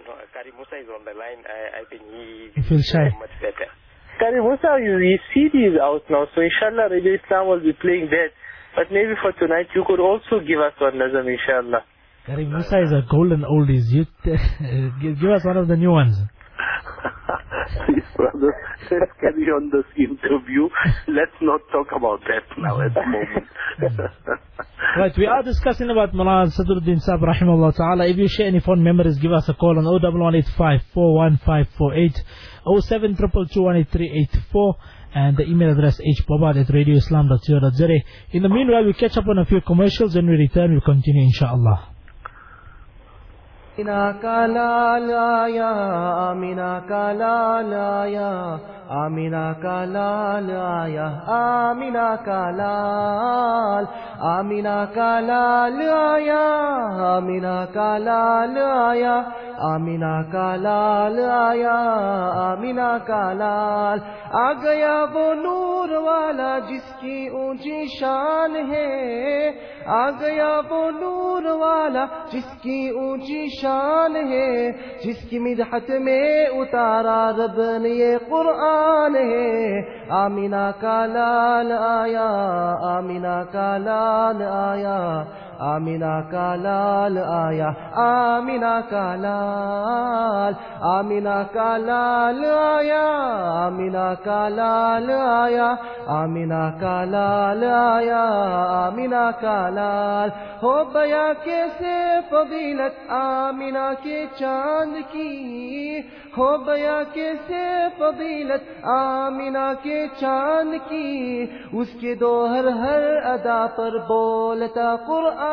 No, Kari Musa is on the line. I, I think he You feel shy? much better. Kari Musa, you- his CD is out now, so inshallah Radio Islam will be playing that. But maybe for tonight you could also give us one Nazam, inshallah. Karim Musa is a golden oldies. You give, give us one of the new ones. Please, brother, let's carry on this interview. Let's not talk about that now at the moment. Right, we are discussing about Mullah Sadruddin Sahib rahimahullah ta'ala. If you share any phone memories, give us a call on 01185 41548 07222183884 and the email address hbobat at radioislam.co.za. In the meanwhile, we catch up on a few commercials. When we return, we'll continue inshallah. مینا کا لالایا آمینا کا لالایا آمینا کا لالایا آمینا کا لال آمینا کا لالایا آمینا کا لالایا آمینہ کا لال آیا، آمینہ کا لال آ گیا وہ نور والا جس کی اونچی شان ہے۔ آ گیا وہ نور والا جس کی اونچی شان ہے۔ جس کی مدحت میں اتارا رب نے یہ قرآن ہے۔ آمینہ کا لال آیا، آمینہ کا لال آیا۔ آمینہ کا لال آیا، آمینہ کا لال، آمینہ کا لال آیا، آمینہ کا لال آیا، آمینہ کا لال آیا، آمینہ کا لال۔ ہو بیا کیسے فضیلت آمینہ کے چاند کی۔ ہو بیا کیسے فضیلت آمینہ کے چاند کی۔ اس کے دو ہر ہر ادا پر بولتا قرآن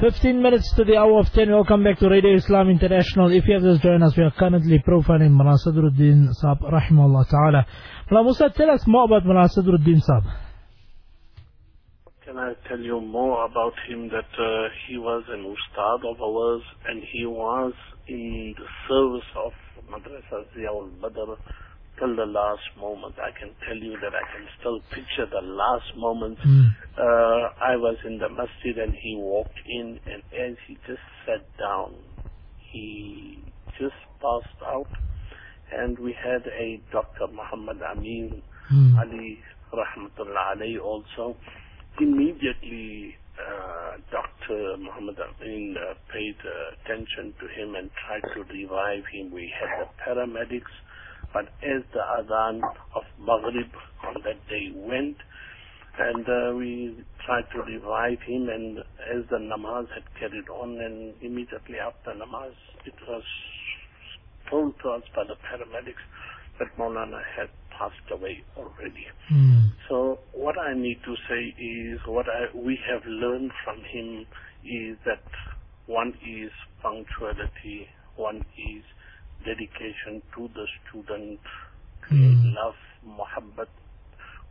15 minutes to the hour of 10. Welcome back to Radio Islam International. If you have just joined us, we are currently profiling Mullah Sadruddin Saab, rahimahullah ta'ala. Mullah Musa, tell us more about Mullah Sadruddin Can I tell you more about him that uh, he was an ustad of ours and he was in the service of Madrasa Ziaul Badr till the last moment. I can tell you that I can still picture the last moment. Uh, I was in the masjid and he walked in and as he just sat down, he just passed out and we had a Dr. Muhammad Amin Ali Rahmatullah alayhi also. Immediately, uh, Dr. Muhammad Amin uh, paid uh, attention to him and tried to revive him. We had the paramedics, but as the adhan of Maghrib on that day went, and uh, we tried to revive him, and as the namaz had carried on, and immediately after namaz, it was told to us by the paramedics that Maulana had passed away already. So what I need to say is what I, we have learned from him is that one is punctuality, one is dedication to the student, create love, muhabbat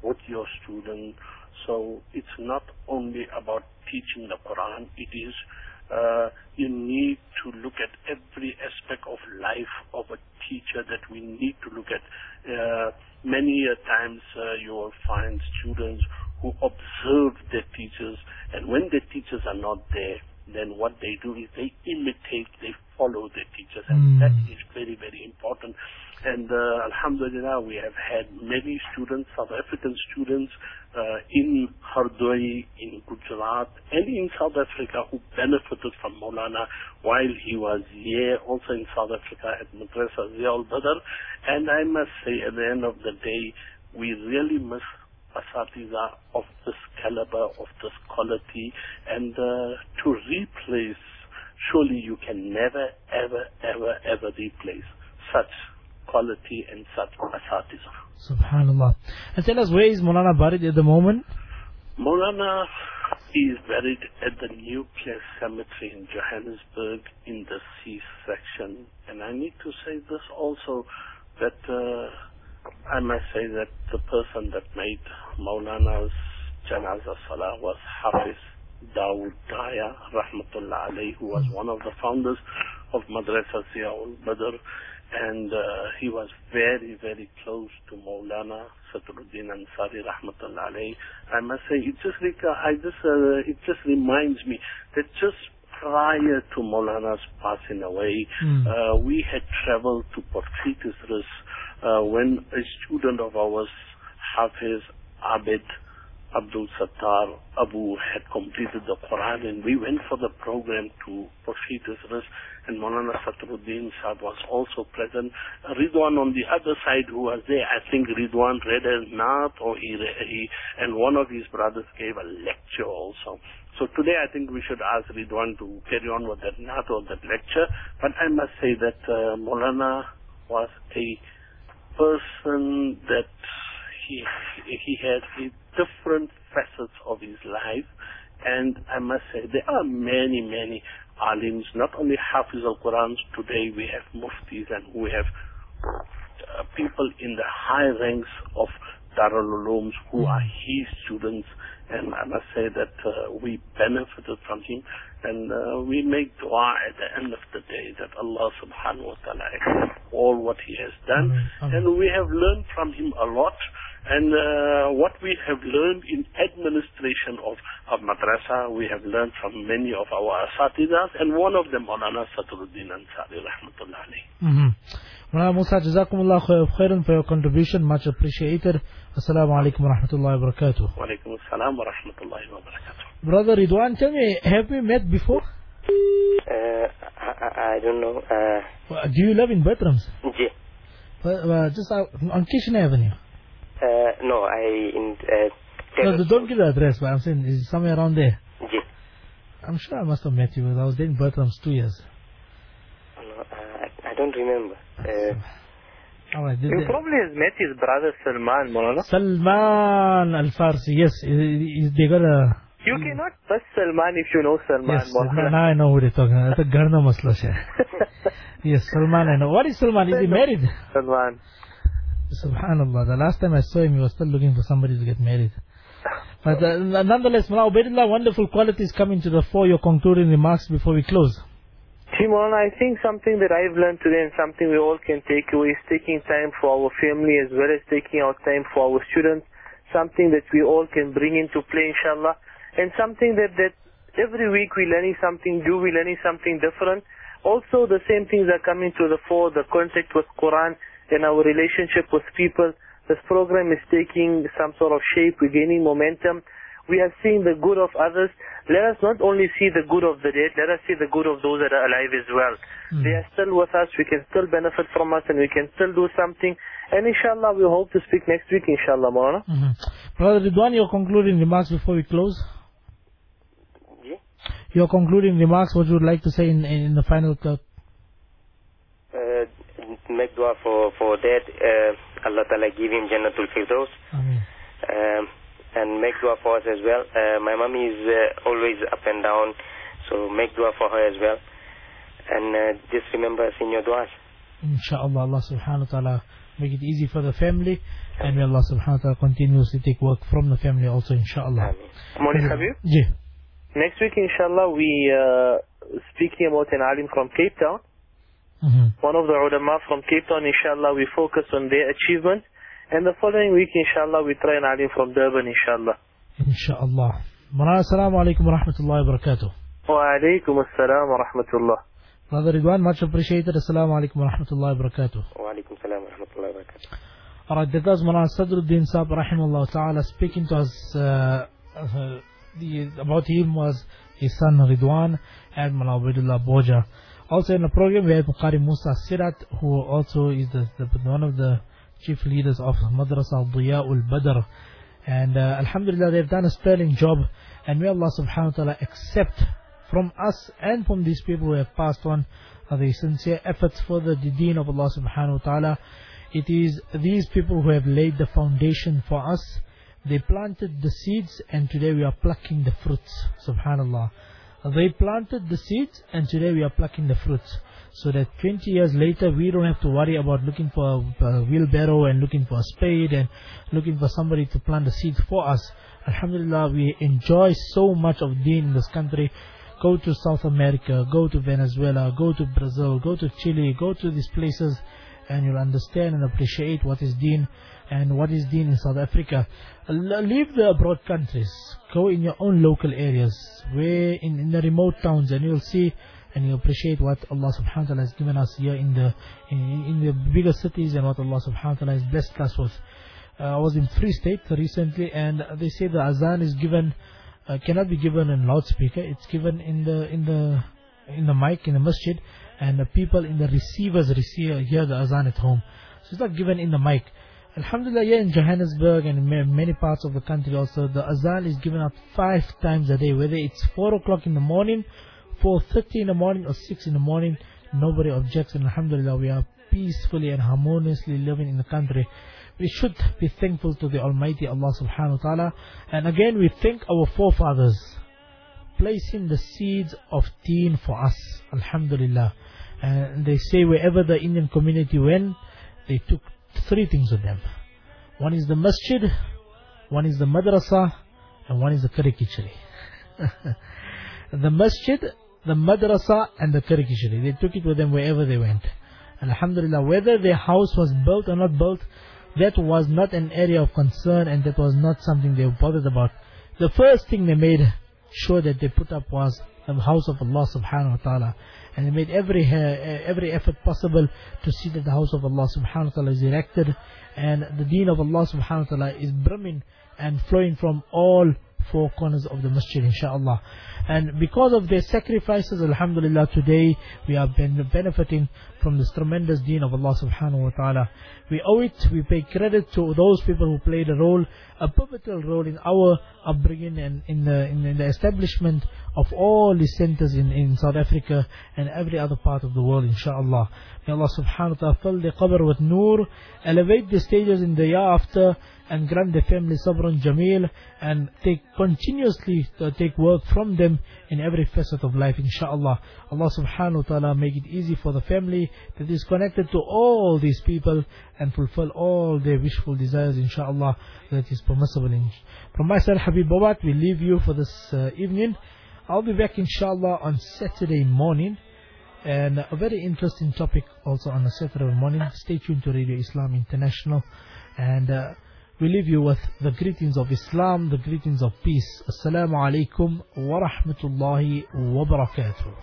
with your student. So it's not only about teaching the Quran, it is uh, you need to look at every aspect of life of a teacher that we need to look at. Uh, many a times uh, you will find students who observe their teachers, and when their teachers are not there, then what they do is they imitate, they follow their teachers, and that is very, very important. And uh, Alhamdulillah, we have had many students, South African students, uh, in Hardoi, in Gujarat, and in South Africa who benefited from Maulana while he was here, also in South Africa at Madrasa Ziaul Badr. And I must say, at the end of the day, we really miss asatiza of this caliber, of this quality, and uh, to replace, surely you can never, ever, ever, ever replace such quality and such asatiza. Subhanallah. And tell us, where is Mulana buried at the moment? Maulana is buried at the Newclare Cemetery in Johannesburg in the C section. And I need to say this also that uh, I must say that the person that made Maulana's Janaza Salah was Hafiz Dawood Daya, Rahmatullah alayhi, who was one of the founders of Madrasa Ziaul Badr. And uh, he was very, very close to Maulana Sadruddin Ansari, Rahmatullah alayhi. I must say, it just, I just, uh, it just reminds me that just prior to Maulana's passing away, Hmm. uh, we had traveled to Port Petersburg uh, when a student of ours, Hafiz Abid Abdul Sattar Abu, had completed the Quran, and we went for the program to Port Petersburg, and Maulana Sadruddin Sahib was also present. Ridwan on the other side who was there, I think Ridwan read a Naat or he, he, and one of his brothers gave a lecture also. So today I think we should ask Ridwan to carry on with that Naat or that lecture. But I must say that uh, Maulana was a person that he he had a different facets of his life, and I must say there are many many alims, not only Hafiz al Qurans. Today we have muftis and we have uh, people in the high ranks of Darul Ulooms who are his students, and I must say that uh, we benefited from him, and uh, we make dua at the end of the day that Allah subhanahu wa ta'ala accept all what he has done, and we have learned from him a lot, and uh, what we have learned in administration of, of madrasa, we have learned from many of our asatidas, and one of them, Maulana Sadruddin Ansari, rahmatullah alayhi. Mm-hmm. Mulana Musa, Jazakumullah khair- khairan for your contribution. Much appreciated. Assalamu alaikum wa rahmatullahi wa barakatuh. Wa alaikum assalam wa rahmatullahi wa barakatuh. Brother Ridwan, tell me, have we met before? Uh, I, I- I don't know. Uh, Uh, Do you live in Bertrams? J. Uh, uh, just out on Kitchener Avenue. Uh, no, I in uh, No, don't give the address, but I'm saying it's somewhere around there. I'm sure I must have met you because I was there in Bertrams two years. No, uh, I, I don't remember. Uh, All right. You probably has met his brother Salman, Molana. Salman Al Farsi, yes, he- he- they got a. You cannot bust Salman if you know Salman, Yes, Maulana. now I know who they're talking about. It's a Garna Masla hai. Yes, Salman, I know. What is Salman? Is he married? Salman. Subhanallah. The last time I saw him, he was still looking for somebody to get married. But uh, nonetheless, Mullah Ubaidullah, wonderful qualities coming to the fore. Your concluding remarks before we close. Maulana, I think something that I've learned today and something we all can take away is taking time for our family as well as taking our time for our students. Something that we all can bring into play, inshallah. And something that, that every week we're learning something new, we're learning something different. Also, the same things are coming to the fore, the contact with Quran and our relationship with people. This program is taking some sort of shape, we're gaining momentum. we are seeing the good of others. Let us not only see the good of the dead, let us see the good of those that are alive as well. Hmm. They are still with us, we can still benefit from us and we can still do something. And inshallah, we hope to speak next week, inshallah, Maulana. Mhm. Brother Ridwan, your concluding remarks before we close? Your concluding remarks, what you would like to say in, in the final cut? Uh, make dua for, for that. Uh, Allah Ta'ala give him Jannatul Firdaus. Um, and make dua for us as well. Uh, my mummy is uh, always up and down, so make dua for her as well. And uh, just remember us in your duas. Insha'Allah, Allah subhanahu wa ta'ala make it easy for the family and may Allah subhanahu wa ta'ala continuously take work from the family also insha'Allah. Morning, Habib. Ji. Next week, inshallah, we uh, speaking about an alim from Cape Town. Mhm. One of the ulama from Cape Town, inshallah, we focus on their achievement. And the following week, inshallah, we try an alim from Durban, inshallah. Insha'Allah. Marana, assalamu alaikum wa rahmatullahi wa barakatuh. Wa alaikum assalam wa rahmatullah. Brother Ridwan, much appreciated. Assalamu alaikum wa rahmatullahi wa barakatuh. Wa alaikum salam wa rahmatullahi wa barakatuh. Alright, that was Mulana Sadruddin Saab rahimahullah ta'ala speaking to us uh, uh, the, about him was his son Ridwan and Mulana Abdullah Boja. Also in the program we have Muqari Musa Sirat who also is the, the one of the chief leaders of Madrasa al-Diya ul-Badr and uh, Alhamdulillah they've done a sterling job and may Allah subhanahu wa ta'ala accept from us and from these people who have passed on uh, the sincere efforts for the deen of Allah subhanahu wa ta'ala. It is these people who have laid the foundation for us. They planted the seeds and today we are plucking the fruits. Subhanallah. They planted the seeds and today we are plucking the fruits. So that 20 years later we don't have to worry about looking for a, wheelbarrow and looking for a spade and looking for somebody to plant the seeds for us. Alhamdulillah we enjoy so much of deen in this country. Go to South America, go to Venezuela, go to Brazil, go to Chile, go to these places and you'll understand and appreciate what is deen and what is deen in South Africa. Leave the abroad countries. Go in your own local areas, where in, in the remote towns, and you'll see and you appreciate what Allah subhanahu wa ta'ala has given us here in the in, in the bigger cities and what Allah subhanahu wa ta'ala has blessed us with. Uh, I was in Free State recently and they say the azan is given uh, cannot be given in loudspeaker. It's given in the in the in the mic in the masjid, and the people in the receivers receive hear the azan at home. So it's not given in the mic. Alhamdulillah, here in Johannesburg and many parts of the country also, the azan is given out five times a day, whether it's four o'clock in the morning, four thirty in the morning, or six in the morning. Nobody objects, and Alhamdulillah, we are peacefully and harmoniously living in the country. We should be thankful to the Almighty Allah subhanahu wa ta'ala. And again, we thank our forefathers placing the seeds of deen for us. Alhamdulillah. And they say wherever the Indian community went, they took three things with them. One is the masjid, one is the madrasa, and one is the karikichere. the masjid, the madrasa, and the karikichere. They took it with them wherever they went. Alhamdulillah, whether their house was built or not built, that was not an area of concern and that was not something they were bothered about. The first thing they made sure that they put up was the house of Allah subhanahu wa ta'ala. And made every uh, every effort possible to see that the house of Allah subhanahu wa ta'ala is erected and the deen of Allah subhanahu wa ta'ala is brimming and flowing from all four corners of the masjid inshallah. And because of their sacrifices, alhamdulillah, today we have been benefiting from this tremendous deen of Allah subhanahu wa ta'ala. We owe it, we pay credit to those people who played a role, a pivotal role in our upbringing and in the, in, the establishment of all the centers in, in South Africa and every other part of the world, inshallah. May Allah subhanahu wa ta'ala fill the qabr with nur, elevate the stages in the year after, and grant the family sabr jameel, and take continuously to take work from them in every facet of life, inshallah. Allah subhanahu wa ta'ala make it easy for the family that is connected to all these people and fulfill all their wishful desires, inshallah, that is permissible. From myself, Habib Bobat, we leave you for this uh, evening. I'll be back, inshallah, on Saturday morning. And a very interesting topic also on a Saturday morning. Stay tuned to Radio Islam International. And uh, we leave you with the greetings of Islam, the greetings of peace. Assalamu alaikum wa rahmatullahi wa barakatuh.